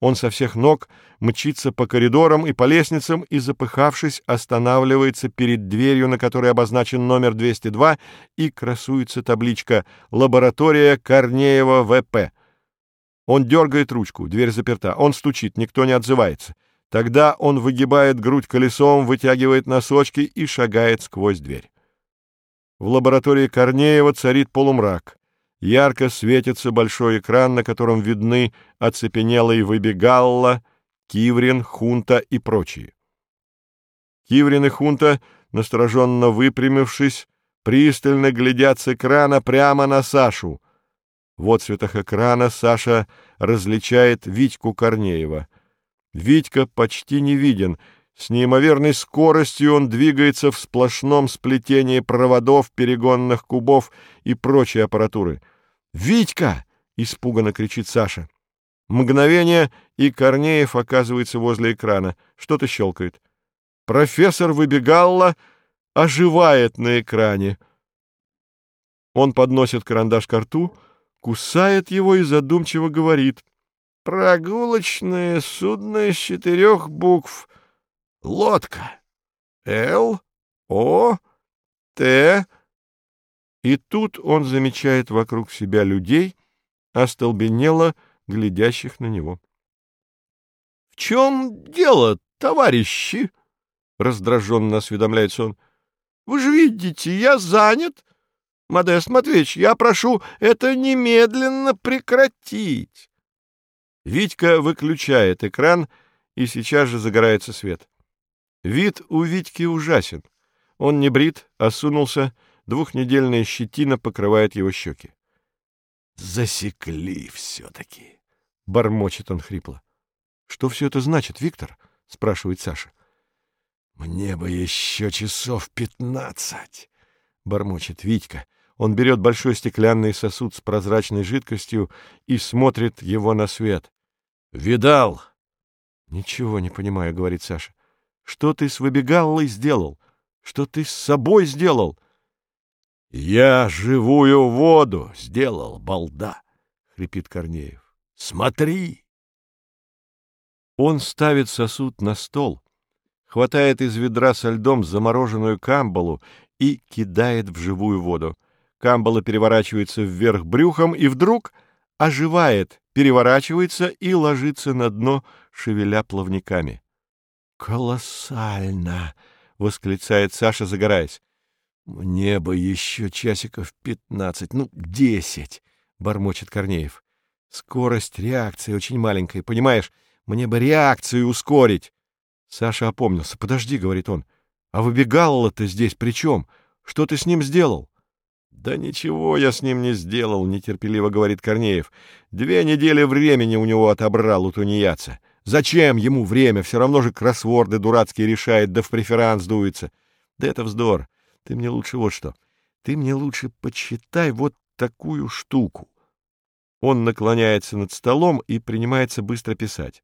Он со всех ног мчится по коридорам и по лестницам и, запыхавшись, останавливается перед дверью, на которой обозначен номер 202, и красуется табличка «Лаборатория Корнеева ВП». Он дергает ручку, дверь заперта. Он стучит, никто не отзывается. Тогда он выгибает грудь колесом, вытягивает носочки и шагает сквозь дверь. В лаборатории Корнеева царит полумрак. Ярко светится большой экран, на котором видны оцепенелый выбегалла, Киврин, Хунта и прочие. Киврин и Хунта, настороженно выпрямившись, пристально глядят с экрана прямо на Сашу. В отцветах экрана Саша различает Витьку Корнеева. Витька почти не виден — с неимоверной скоростью он двигается в сплошном сплетении проводов, перегонных кубов и прочей аппаратуры. «Витька!» — испуганно кричит Саша. Мгновение, и Корнеев оказывается возле экрана. Что-то щелкает. Профессор Выбегалла оживает на экране. Он подносит карандаш к рту, кусает его и задумчиво говорит. «Прогулочное судно из четырех букв — Лодка. Л, О, Т. И тут он замечает вокруг себя людей, остолбенело глядящих на него. — В чем дело, товарищи? — раздраженно осведомляется он. — Вы же видите, я занят. Модест Матвеевич, я прошу это немедленно прекратить. Витька выключает экран, и сейчас же загорается свет. Вид у Витьки ужасен. Он не брит, осунулся, двухнедельная щетина покрывает его щеки. «Засекли все-таки!» — бормочет он хрипло. «Что все это значит, Виктор?» — спрашивает Саша. «Мне бы еще часов пятнадцать!» — бормочет Витька. Он берет большой стеклянный сосуд с прозрачной жидкостью и смотрит его на свет. «Видал?» «Ничего не понимаю», — говорит Саша. Что ты с выбегаллой сделал? Что ты с собой сделал? — Я живую воду сделал, балда, — хрипит Корнеев. — Смотри! Он ставит сосуд на стол, хватает из ведра со льдом замороженную камбалу и кидает в живую воду. Камбала переворачивается вверх брюхом и вдруг оживает, переворачивается и ложится на дно, шевеля плавниками. «Колоссально!» — восклицает Саша, загораясь. «Мне бы еще часиков пятнадцать, ну, десять!» — бормочет Корнеев. «Скорость реакции очень маленькая, понимаешь? Мне бы реакцию ускорить!» Саша опомнился. «Подожди», — говорит он. «А выбегал-то здесь при чем? Что ты с ним сделал?» «Да ничего я с ним не сделал», — нетерпеливо говорит Корнеев. «Две недели времени у него отобрал у тунеядца. Зачем ему время? Все равно же кроссворды дурацкие решает, да в преферанс дуется. Да это вздор. Ты мне лучше вот что. Ты мне лучше почитай вот такую штуку. Он наклоняется над столом и принимается быстро писать.